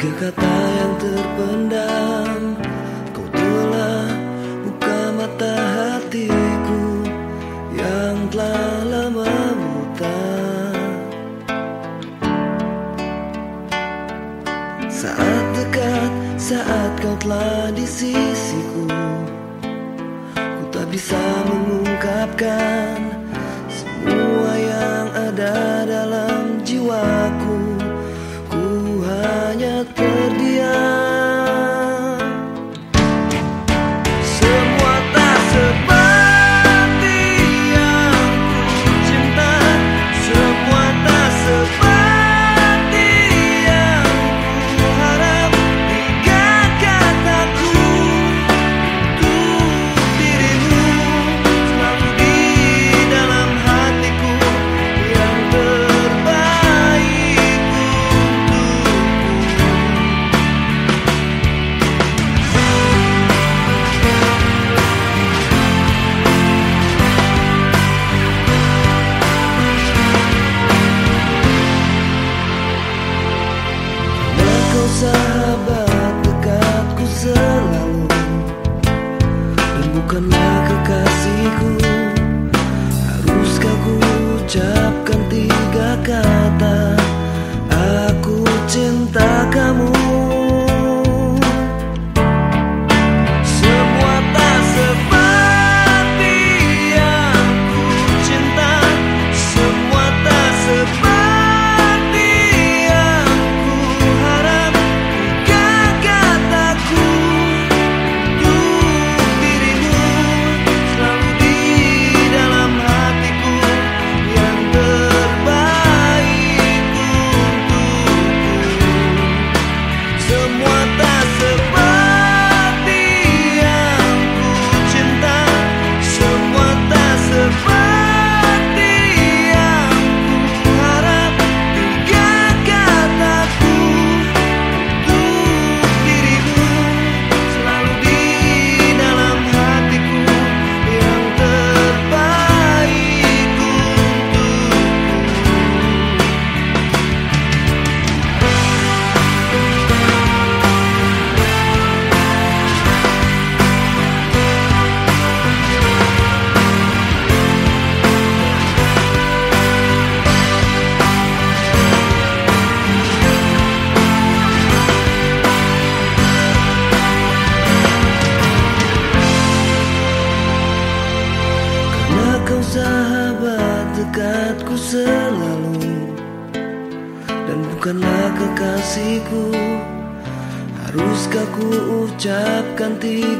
Tiga kata yang terpendam Kau telah buka mata hatiku Yang telah lama buta Saat dekat, saat kau telah di sisiku Ku tak bisa mengungkapkan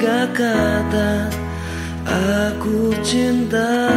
tiga kata Aku cinta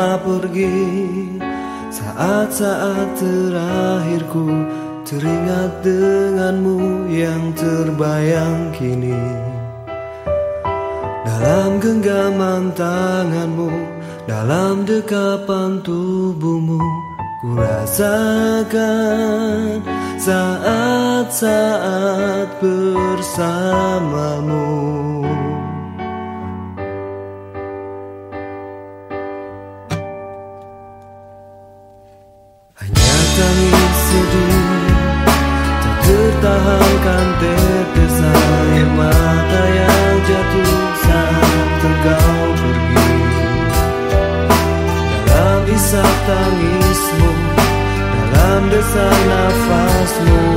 telah pergi Saat-saat terakhirku Teringat denganmu yang terbayang kini. Dalam genggaman tanganmu Dalam dekapan tubuhmu Ku rasakan saat-saat bersamamu Tak tertahankan tetes air mata yang jatuh saat engkau pergi. Dalam isak tangismu Dalam desak nafasmu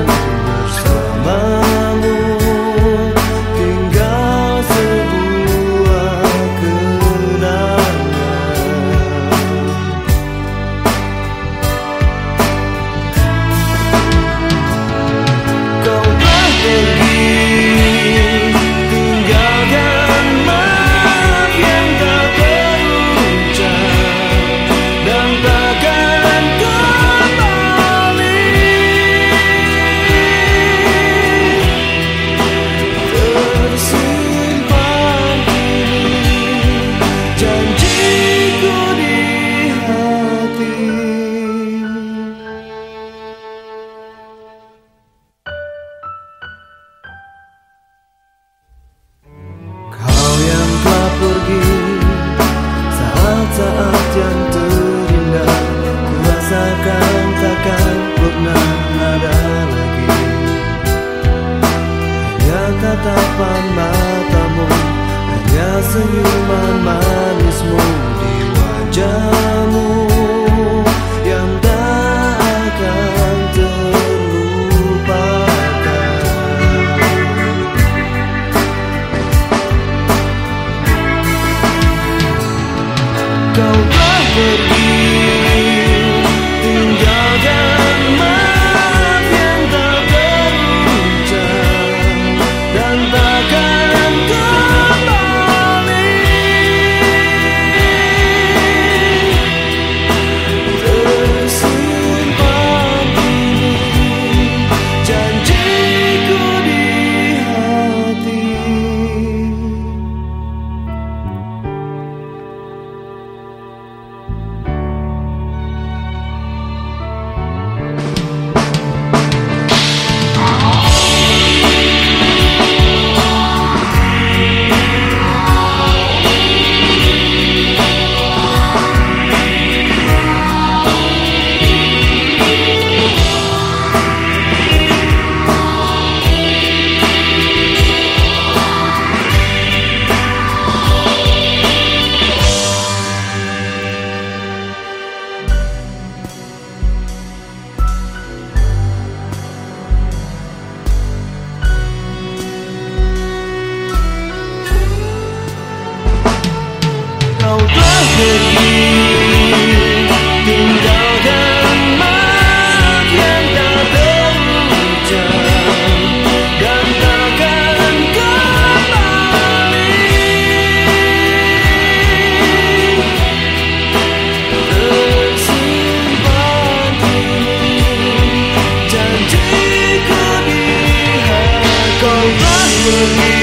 will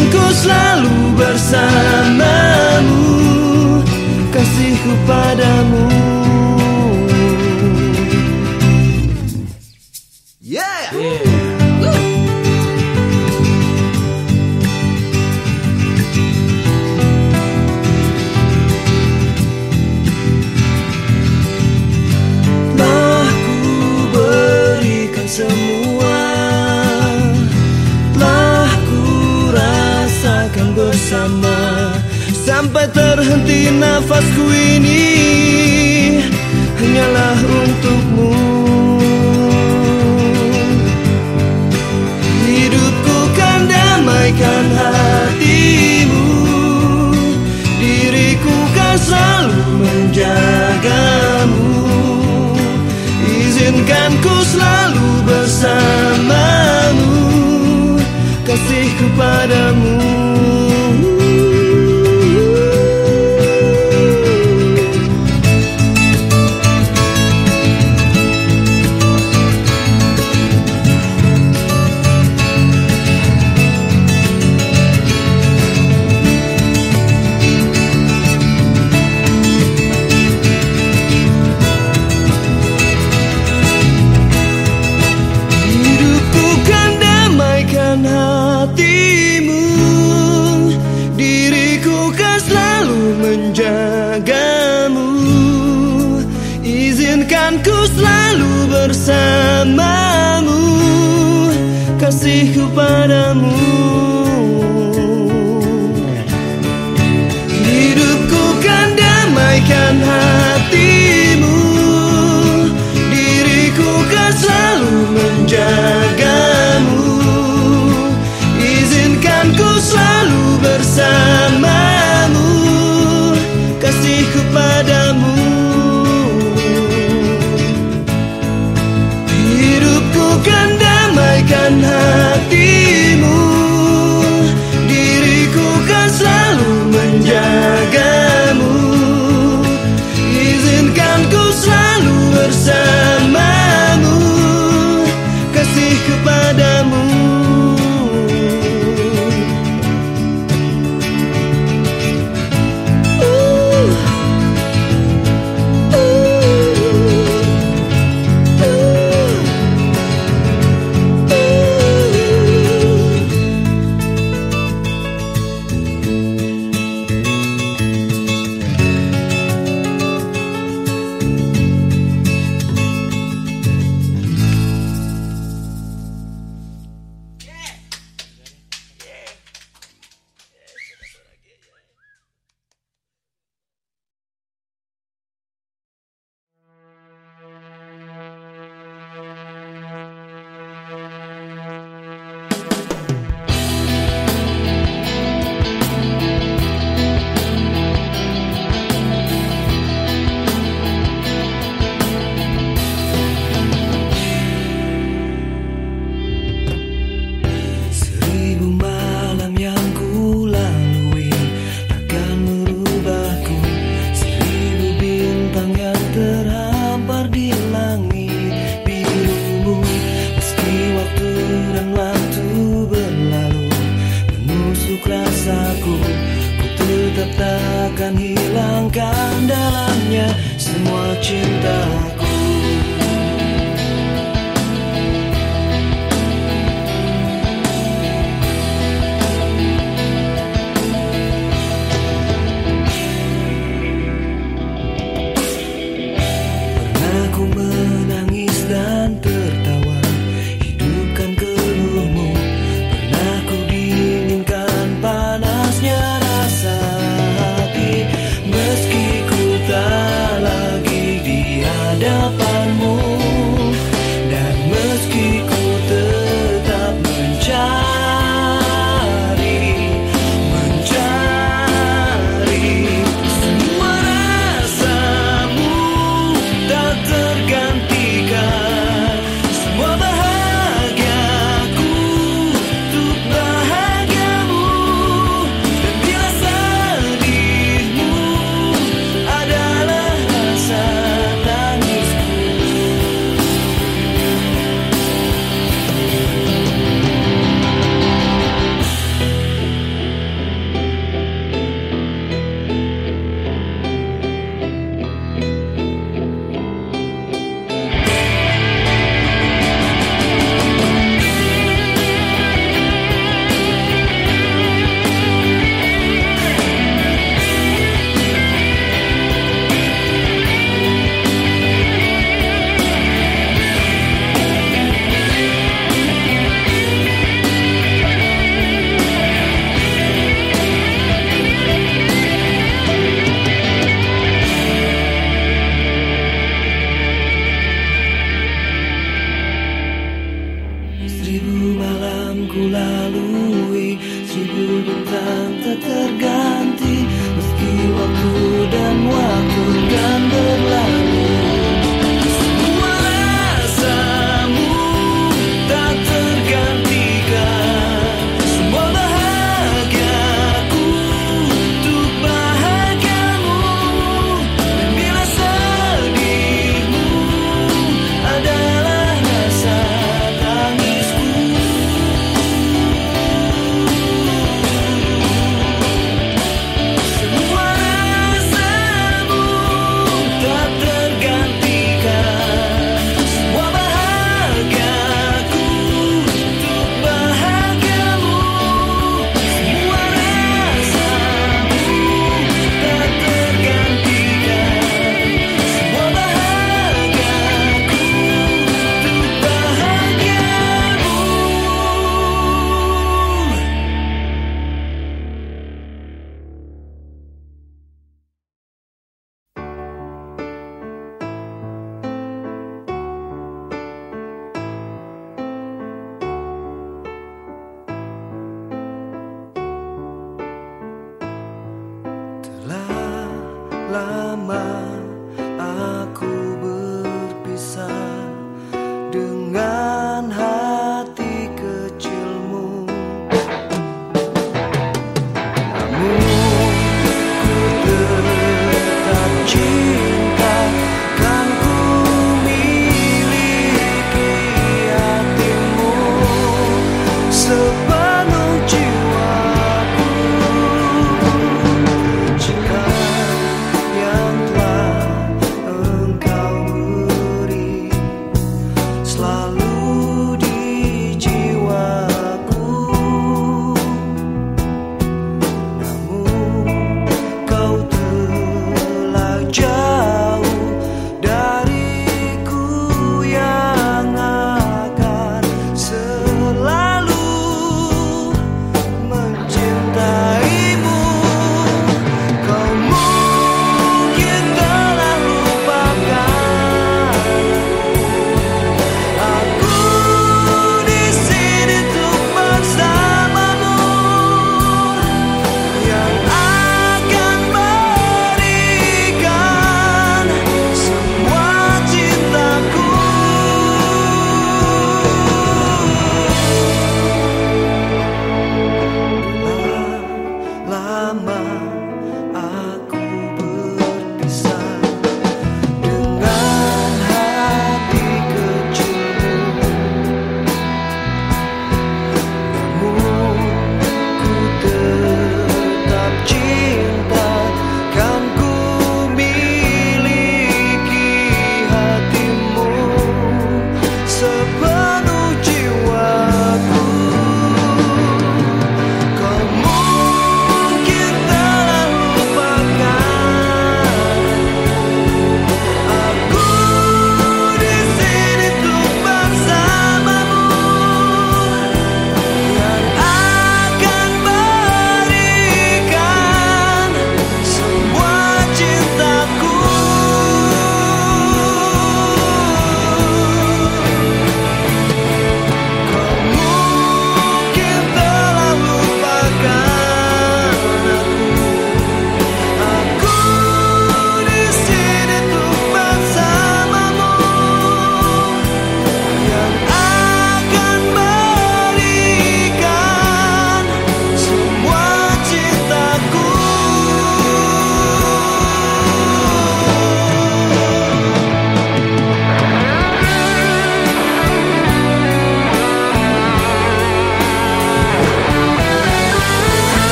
Izinkan ku selalu bersamamu. Kasihku padamu terhenti nafasku ini Hanyalah untukmu. Hidupku kan damaikan hatimu Diriku kan selalu menjagamu. Izinkan ku selalu bersamamu Kasihku padamu ku selalu bersamamu. Kasihku padamu. Hidupku kan damaikan hatimu. Diriku kan selalu menjagamu. Izinkan ku selalu bersamamu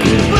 Kan